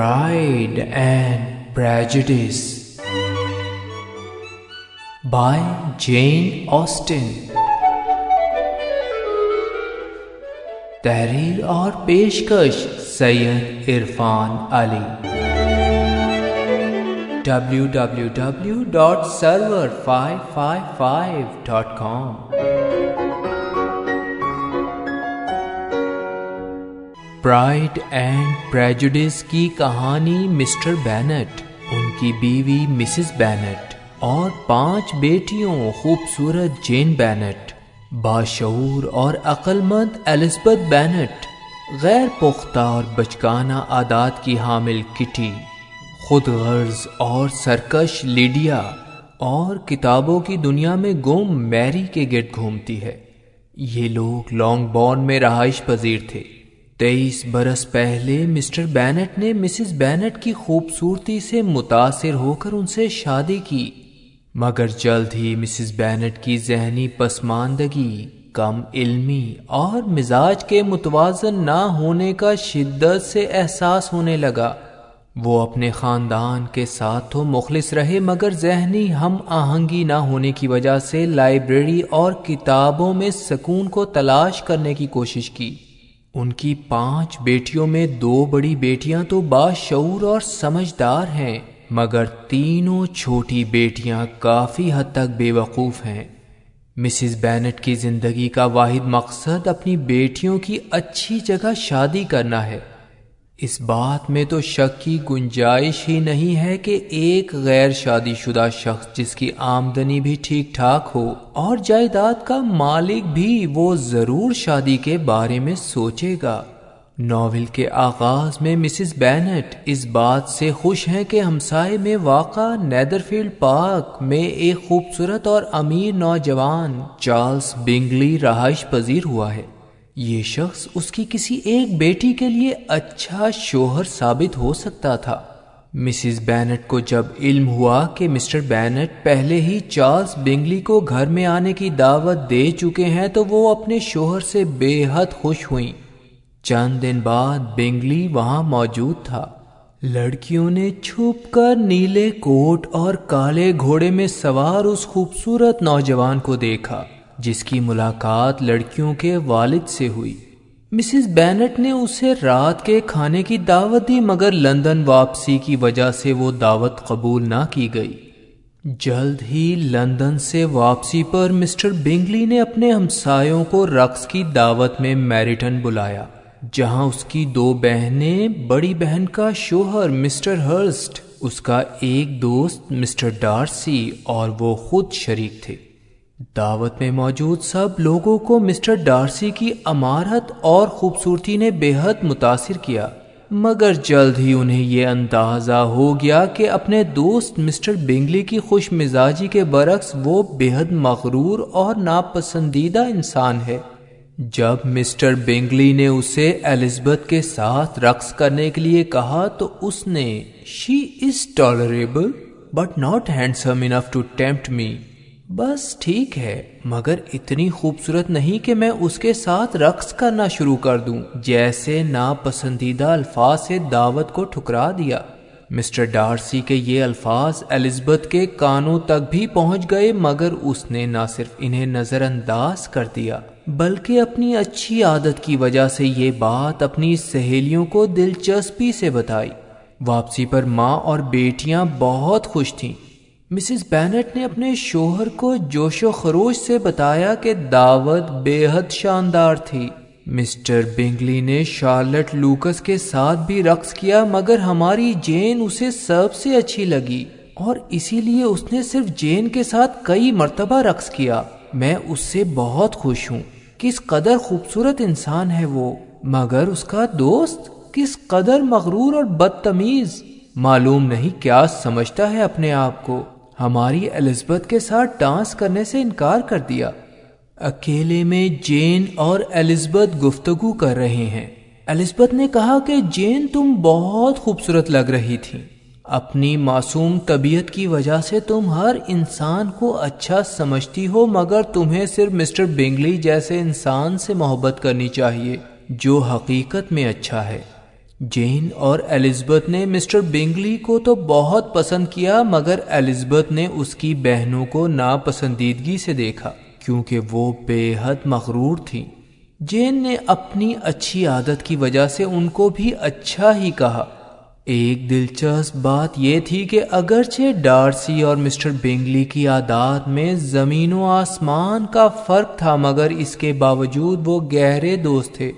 Pride and Prejudice by Jane Austen تحریر اور پیشکش Syed Irfan Ali www.server555.com pride and prejudice کی کہانی مسٹر بینٹ، ان کی بیوی مسز بینٹ اور پانچ بیٹیوں خوبصورت جین بینٹ، باشعور اور عقل مند الزبتھ بینٹ، غیر پختہ اور بچکانہ عادات کی حامل کٹی، خود غرض اور سرکش لیڈیا اور کتابوں کی دنیا میں گم میری کے گرد گھومتی ہے۔ یہ لوگ لانگ بورن میں رہائش پذیر تھے۔ تیئیس برس پہلے مسٹر بینٹ نے مسز بینٹ کی خوبصورتی سے متاثر ہو کر ان سے شادی کی، مگر جلد ہی مسز بینٹ کی ذہنی پسماندگی، کم علمی اور مزاج کے متوازن نہ ہونے کا شدت سے احساس ہونے لگا۔ وہ اپنے خاندان کے ساتھ تو مخلص رہے، مگر ذہنی ہم آہنگی نہ ہونے کی وجہ سے لائبریری اور کتابوں میں سکون کو تلاش کرنے کی کوشش کی۔ ان کی پانچ بیٹیوں میں دو بڑی بیٹیاں تو باشعور اور سمجھدار ہیں، مگر تینوں چھوٹی بیٹیاں کافی حد تک بے وقوف ہیں۔ مسز بینٹ کی زندگی کا واحد مقصد اپنی بیٹیوں کی اچھی جگہ شادی کرنا ہے۔ اس بات میں تو شک کی گنجائش ہی نہیں ہے کہ ایک غیر شادی شدہ شخص جس کی آمدنی بھی ٹھیک ٹھاک ہو اور جائیداد کا مالک بھی وہ ضرور شادی کے بارے میں سوچے گا۔ ناول کے آغاز میں مسز بینٹ اس بات سے خوش ہیں کہ ہمسائے میں واقع نیدر فیلڈ پارک میں ایک خوبصورت اور امیر نوجوان چارلز بنگلی رہائش پذیر ہوا ہے۔ یہ شخص اس کی کسی ایک بیٹی کے لیے اچھا شوہر ثابت ہو سکتا تھا۔ مسز بینٹ کو جب علم ہوا کہ مسٹر بینٹ پہلے ہی چارلز بنگلی کو گھر میں آنے کی دعوت دے چکے ہیں تو وہ اپنے شوہر سے بے حد خوش ہوئیں۔ چند دن بعد بنگلی وہاں موجود تھا۔ لڑکیوں نے چھپ کر نیلے کوٹ اور کالے گھوڑے میں سوار اس خوبصورت نوجوان کو دیکھا۔ جس کی ملاقات لڑکیوں کے والد سے ہوئی۔ مسز بینٹ نے اسے رات کے کھانے کی دعوت دی، مگر لندن واپسی کی وجہ سے وہ دعوت قبول نہ کی گئی۔ جلد ہی لندن سے واپسی پر مسٹر بنگلی نے اپنے ہمسایوں کو رقص کی دعوت میں میریٹن بلایا، جہاں اس کی دو بہنیں، بڑی بہن کا شوہر مسٹر ہرسٹ، اس کا ایک دوست مسٹر ڈارسی، اور وہ خود شریک تھے۔ دعوت میں موجود سب لوگوں کو مسٹر ڈارسی کی امارت اور خوبصورتی نے بے حد متاثر کیا، مگر جلد ہی انہیں یہ اندازہ ہو گیا کہ اپنے دوست مسٹر بنگلی کی خوش مزاجی کے برعکس وہ بے حد مغرور اور ناپسندیدہ انسان ہے۔ جب مسٹر بنگلی نے اسے الزبتھ کے ساتھ رقص کرنے کے لیے کہا تو اس نے، she is tolerable but not handsome enough to tempt me. بس ٹھیک ہے، مگر اتنی خوبصورت نہیں کہ میں اس کے ساتھ رقص کرنا شروع کر دوں۔ جیسے ناپسندیدہ الفاظ سے دعوت کو ٹھکرا دیا۔ مسٹر ڈارسی کے یہ الفاظ الزبتھ کے کانوں تک بھی پہنچ گئے، مگر اس نے نہ صرف انہیں نظر انداز کر دیا، بلکہ اپنی اچھی عادت کی وجہ سے یہ بات اپنی سہیلیوں کو دلچسپی سے بتائی۔ واپسی پر ماں اور بیٹیاں بہت خوش تھیں۔ مسز بینٹ نے اپنے شوہر کو جوش و خروش سے بتایا کہ دعوت بے حد شاندار تھی۔ مسٹر بنگلی نے شارلٹ لوکس کے ساتھ بھی رقص کیا، مگر ہماری جین اسے سب سے اچھی لگی۔ اور اسی لیے اس نے صرف جین کے ساتھ کئی مرتبہ رقص کیا۔ میں اس سے بہت خوش ہوں۔ کس قدر خوبصورت انسان ہے وہ۔ مگر اس کا دوست کس قدر مغرور اور بدتمیز۔ معلوم نہیں کیا سمجھتا ہے اپنے آپ کو۔ ہماری الزبتھ کے ساتھ ڈانس کرنے سے انکار کر دیا۔ اکیلے میں جین اور الزبتھ گفتگو کر رہے ہیں۔ الزبتھ نے کہا کہ جین تم بہت خوبصورت لگ رہی تھی۔ اپنی معصوم طبیعت کی وجہ سے تم ہر انسان کو اچھا سمجھتی ہو، مگر تمہیں صرف مسٹر بنگلی جیسے انسان سے محبت کرنی چاہیے، جو حقیقت میں اچھا ہے۔ جین اور الزبتھ نے مسٹر بنگلی کو تو بہت پسند کیا، مگر الزبتھ نے اس کی بہنوں کو ناپسندیدگی سے دیکھا، کیونکہ وہ بے حد مغرور تھیں۔ جین نے اپنی اچھی عادت کی وجہ سے ان کو بھی اچھا ہی کہا۔ ایک دلچسپ بات یہ تھی کہ اگرچہ ڈارسی اور مسٹر بنگلی کی عادات میں زمین و آسمان کا فرق تھا، مگر اس کے باوجود وہ گہرے دوست تھے۔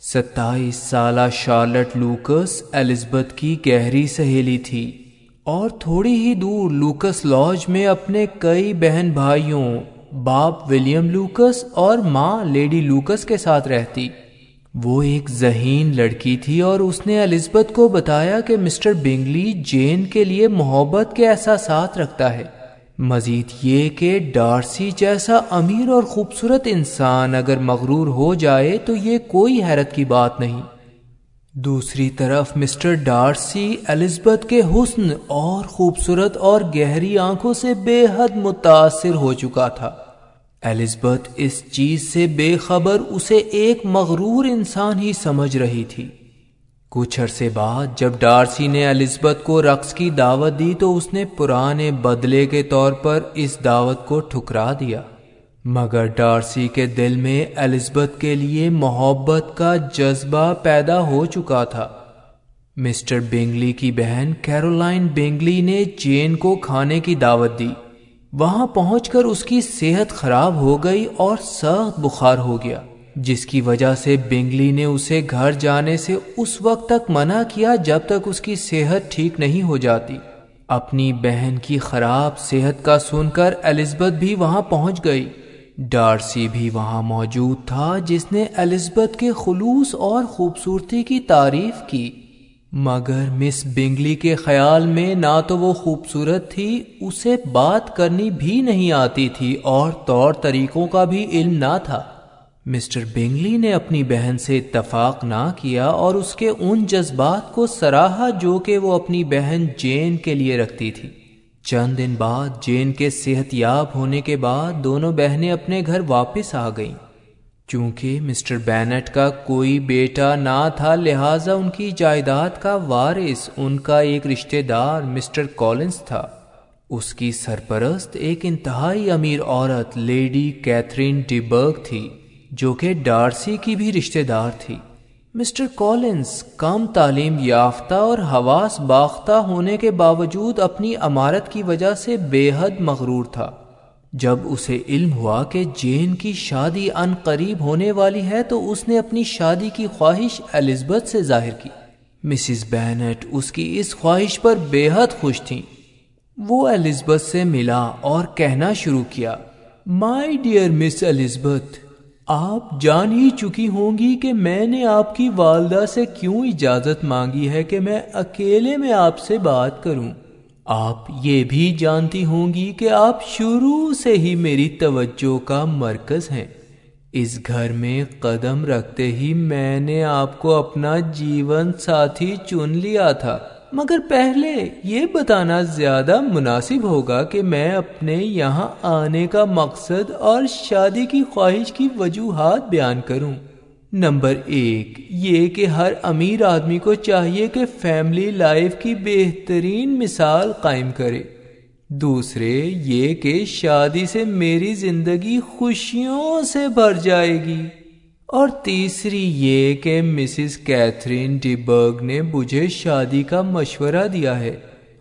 ستائیس سالہ شارلٹ لوکس الزبتھ کی گہری سہیلی تھی اور تھوڑی ہی دور لوکس لاج میں اپنے کئی بہن بھائیوں، باپ ولیم لوکس اور ماں لیڈی لوکس کے ساتھ رہتی۔ وہ ایک ذہین لڑکی تھی اور اس نے الزبتھ کو بتایا کہ مسٹر بنگلی جین کے لیے محبت کے احساسات رکھتا ہے۔ مزید یہ کہ ڈارسی جیسا امیر اور خوبصورت انسان اگر مغرور ہو جائے تو یہ کوئی حیرت کی بات نہیں۔ دوسری طرف مسٹر ڈارسی الزبتھ کے حسن اور خوبصورت اور گہری آنکھوں سے بے حد متاثر ہو چکا تھا۔ الزبتھ اس چیز سے بے خبر اسے ایک مغرور انسان ہی سمجھ رہی تھی۔ کچھ عرصے بعد جب ڈارسی نے الزبتھ کو رقص کی دعوت دی تو اس نے پرانے بدلے کے طور پر اس دعوت کو ٹھکرا دیا۔ مگر ڈارسی کے دل میں الزبتھ کے لیے محبت کا جذبہ پیدا ہو چکا تھا۔ مسٹر بینگلی کی بہن کیرولائن بینگلی نے جین کو کھانے کی دعوت دی۔ وہاں پہنچ کر اس کی صحت خراب ہو گئی اور سخت بخار ہو گیا۔ جس کی وجہ سے بنگلی نے اسے گھر جانے سے اس وقت تک منع کیا جب تک اس کی صحت ٹھیک نہیں ہو جاتی۔ اپنی بہن کی خراب صحت کا سن کر الزبتھ بھی وہاں پہنچ گئی۔ ڈارسی بھی وہاں موجود تھا جس نے الزبتھ کے خلوص اور خوبصورتی کی تعریف کی۔ مگر مس بنگلی کے خیال میں نہ تو وہ خوبصورت تھی، اسے بات کرنی بھی نہیں آتی تھی اور طور طریقوں کا بھی علم نہ تھا۔ مسٹر بنگلی نے اپنی بہن سے اتفاق نہ کیا اور اس کے ان جذبات کو سراہا جو کہ وہ اپنی بہن جین کے لیے رکھتی تھی۔ چند دن بعد جین کے صحت یاب ہونے کے بعد دونوں بہنیں اپنے گھر واپس آ گئیں۔ چونکہ مسٹر بینٹ کا کوئی بیٹا نہ تھا، لہذا ان کی جائیداد کا وارث، ان کا ایک رشتہ دار مسٹر کالنس تھا۔ اس کی سرپرست ایک انتہائی امیر عورت لیڈی کیتھرین ڈیبرگ تھی۔ جو کہ ڈارسی کی بھی رشتہ دار تھی۔ مسٹر کالنس کم تعلیم یافتہ اور حواس باختہ ہونے کے باوجود اپنی عمارت کی وجہ سے بے حد مغرور تھا۔ جب اسے علم ہوا کہ جین کی شادی ان قریب ہونے والی ہے تو اس نے اپنی شادی کی خواہش الزبتھ سے ظاہر کی۔ مسز بینٹ اس کی اس خواہش پر بے حد خوش تھیں۔ وہ الزبتھ سے ملا اور کہنا شروع کیا مائی ڈیئر مس الزبتھ آپ جان ہی چکی ہوں گی کہ میں نے آپ کی والدہ سے کیوں اجازت مانگی ہے کہ میں اکیلے میں آپ سے بات کروں؟ آپ یہ بھی جانتی ہوں گی کہ آپ شروع سے ہی میری توجہ کا مرکز ہیں۔ اس گھر میں قدم رکھتے ہی میں نے آپ کو اپنا جیون ساتھی چن لیا تھا۔ مگر پہلے یہ بتانا زیادہ مناسب ہوگا کہ میں اپنے یہاں آنے کا مقصد اور شادی کی خواہش کی وجوہات بیان کروں۔ نمبر ایک، یہ کہ ہر امیر آدمی کو چاہیے کہ فیملی لائف کی بہترین مثال قائم کرے۔ دوسرے، یہ کہ شادی سے میری زندگی خوشیوں سے بھر جائے گی۔ اور تیسری یہ کہ مسز کیتھرین ڈی برگ نے مجھے شادی کا مشورہ دیا ہے۔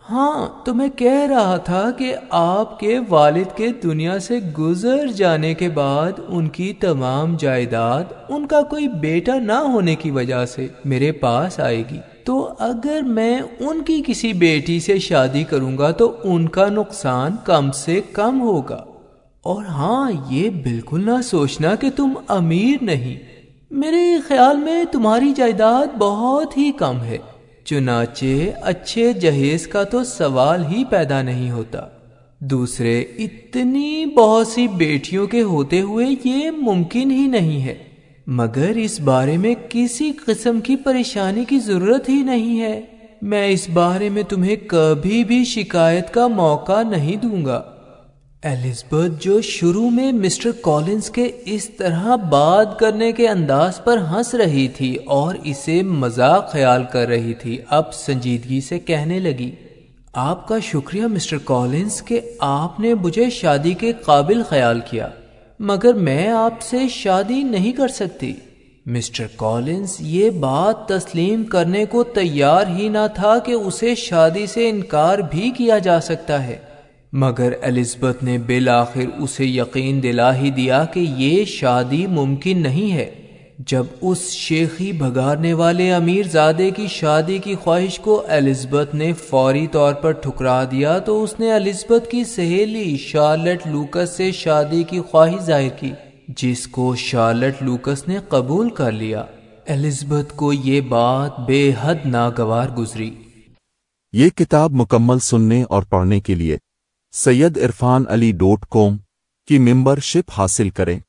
ہاں تو میں کہہ رہا تھا کہ آپ کے والد کے دنیا سے گزر جانے کے بعد ان کی تمام جائیداد ان کا کوئی بیٹا نہ ہونے کی وجہ سے میرے پاس آئے گی۔ تو اگر میں ان کی کسی بیٹی سے شادی کروں گا تو ان کا نقصان کم سے کم ہوگا۔ اور ہاں یہ بالکل نہ سوچنا کہ تم امیر نہیں۔ میرے خیال میں تمہاری جائیداد بہت ہی کم ہے۔ چنانچہ، اچھے جہیز کا تو سوال ہی پیدا نہیں ہوتا۔ دوسرے، اتنی بہت سی بیٹیوں کے ہوتے ہوئے یہ ممکن ہی نہیں ہے۔ مگر اس بارے میں کسی قسم کی پریشانی کی ضرورت ہی نہیں ہے۔ میں اس بارے میں تمہیں کبھی بھی شکایت کا موقع نہیں دوں گا۔ ایلزبتھ جو شروع میں مسٹر کالنز کے اس طرح بات کرنے کے انداز پر ہنس رہی تھی اور اسے مذاق خیال کر رہی تھی، اب سنجیدگی سے کہنے لگی، آپ کا شکریہ مسٹر کالنز کہ آپ نے مجھے شادی کے قابل خیال کیا، مگر میں آپ سے شادی نہیں کر سکتی۔ مسٹر کالنز یہ بات تسلیم کرنے کو تیار ہی نہ تھا کہ اسے شادی سے انکار بھی کیا جا سکتا ہے۔ مگر الزبتھ نے بالآخر اسے یقین دلا ہی دیا کہ یہ شادی ممکن نہیں ہے۔ جب اس شیخی بھگارنے والے امیر زادے کی شادی کی خواہش کو الزبتھ نے فوری طور پر ٹھکرا دیا تو اس نے الزبتھ کی سہیلی شارلٹ لوکس سے شادی کی خواہش ظاہر کی، جس کو شارلٹ لوکس نے قبول کر لیا۔ الزبتھ کو یہ بات بے حد ناگوار گزری۔ یہ کتاب مکمل سننے اور پڑھنے کے لیے سید عرفان علی ڈوٹ کوم کی ممبر شپ حاصل کریں،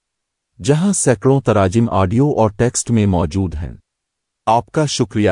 جہاں سینکڑوں تراجم آڈیو اور ٹیکسٹ میں موجود ہیں۔ آپ کا شکریہ۔